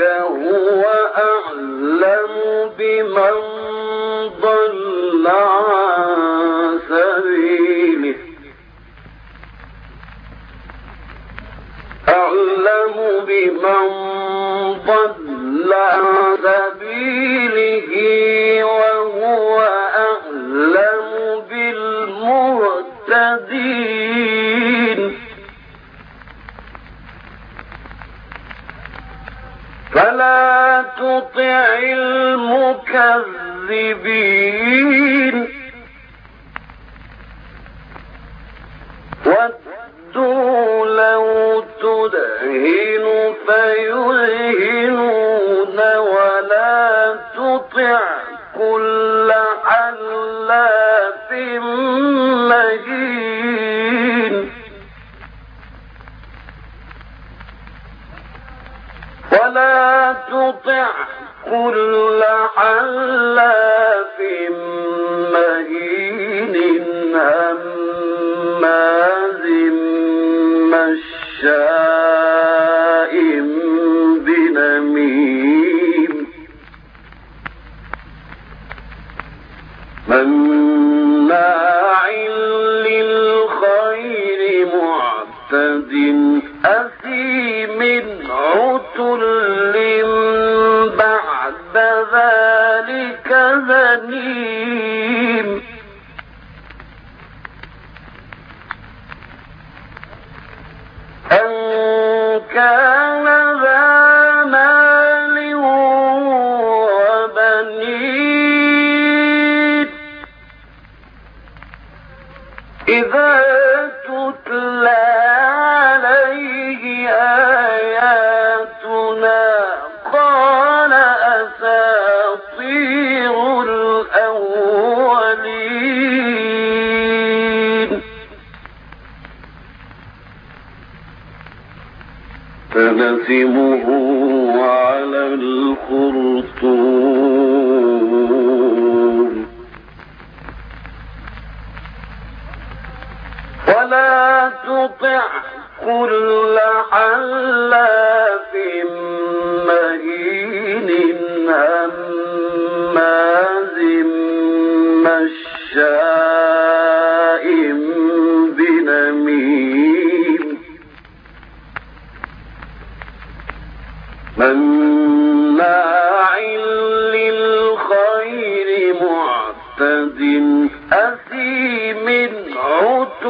هو أعلم بمن ضل عن سبيله. أعلم بمن ضل عن سبيله تدهن فيدهنون ولا تطع كل حلاف مهين. مهين. هماز أثيم عتل بعد ذلك أن كان ذا مال وبنين إذا فنسمه على الخرطوم. ولا تطع كل حلاف مهين هماز مشاء.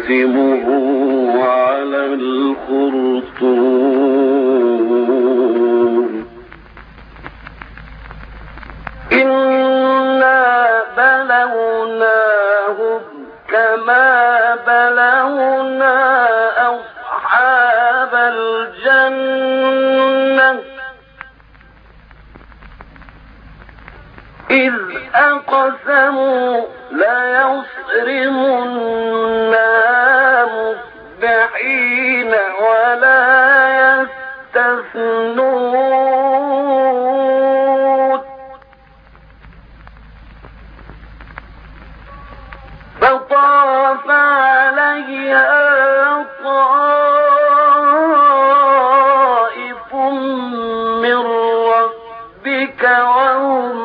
فنسمه على الخرطوم. إنا بلوناهم كما بلونا أصحاب الجنة إذ أقسموا مصبحين ولا يستثنون. فطاف عليها طائف من ربك وهم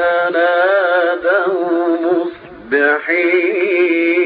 فتنادوا مصبحين.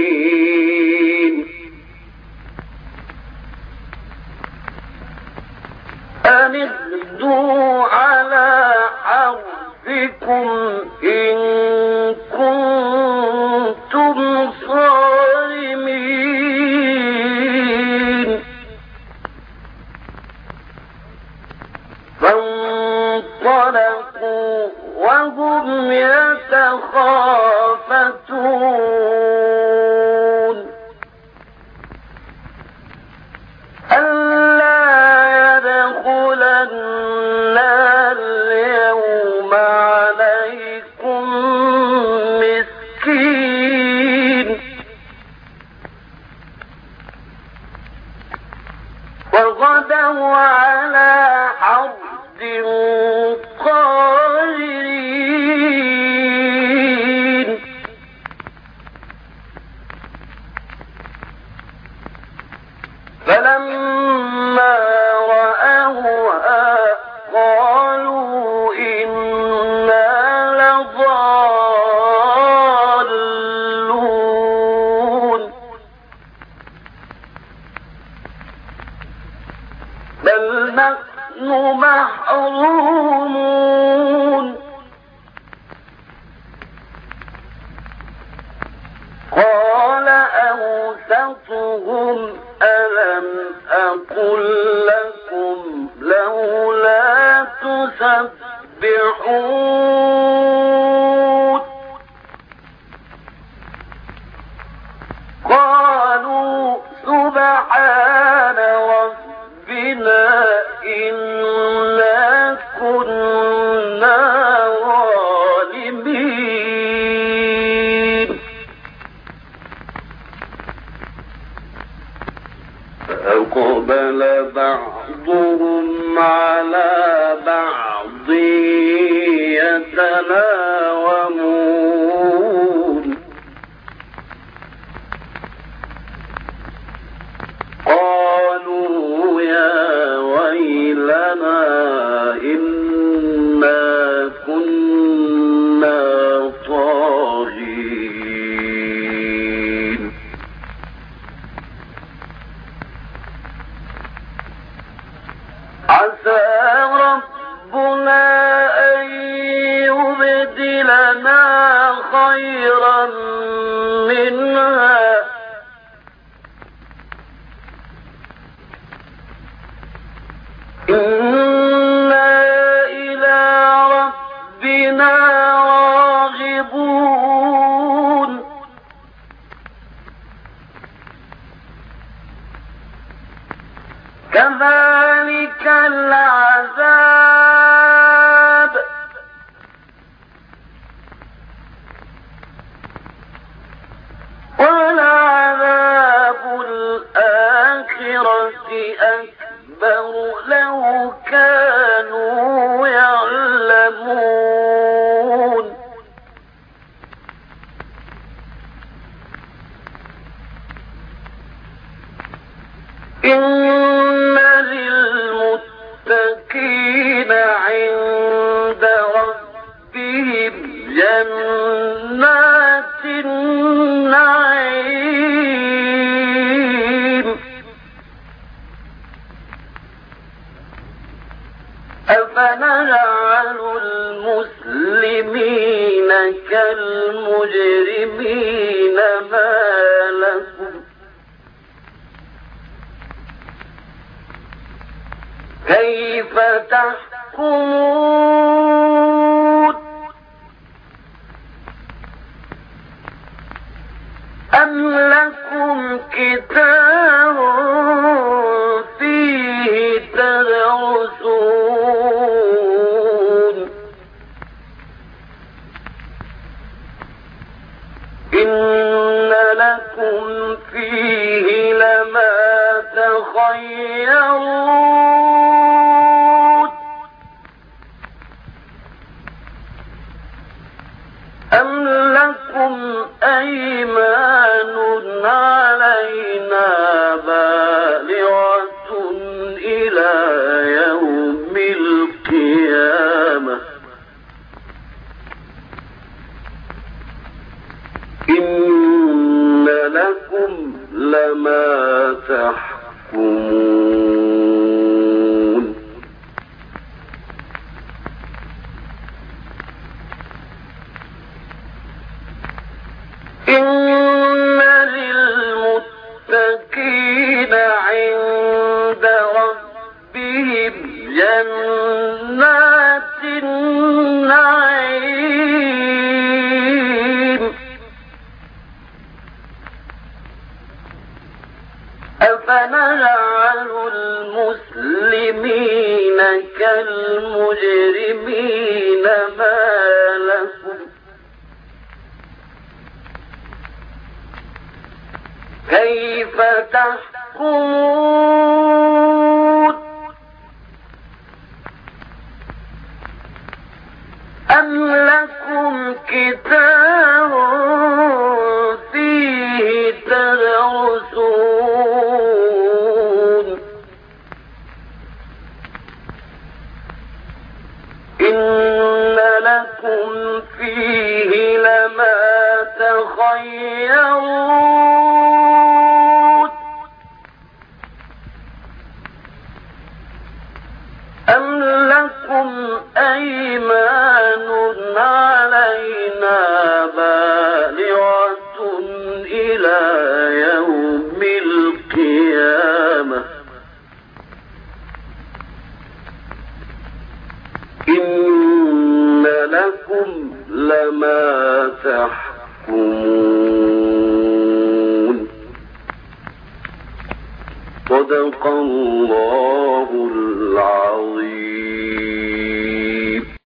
فلما سبحان ربنا إنا كنا ظالمين. فأقبل بعضهم على بعض يتلاومون الآخرة أكبر لو كانوا يعلمون. إن للمتقين عند ربهم جنات كالمجرمين ما لكم. كيف تحكمون؟ أم لكم كتاب فيه تدرسون؟ لكم أيمان علينا بالغة إلى يوم القيامة. إن لكم لما تحكمون فنجعل المسلمين كالمجرمين ما لكم. كيف تحكمون فيه لما تخيرون. أم لكم أيمان علينا بالغة إلى يوم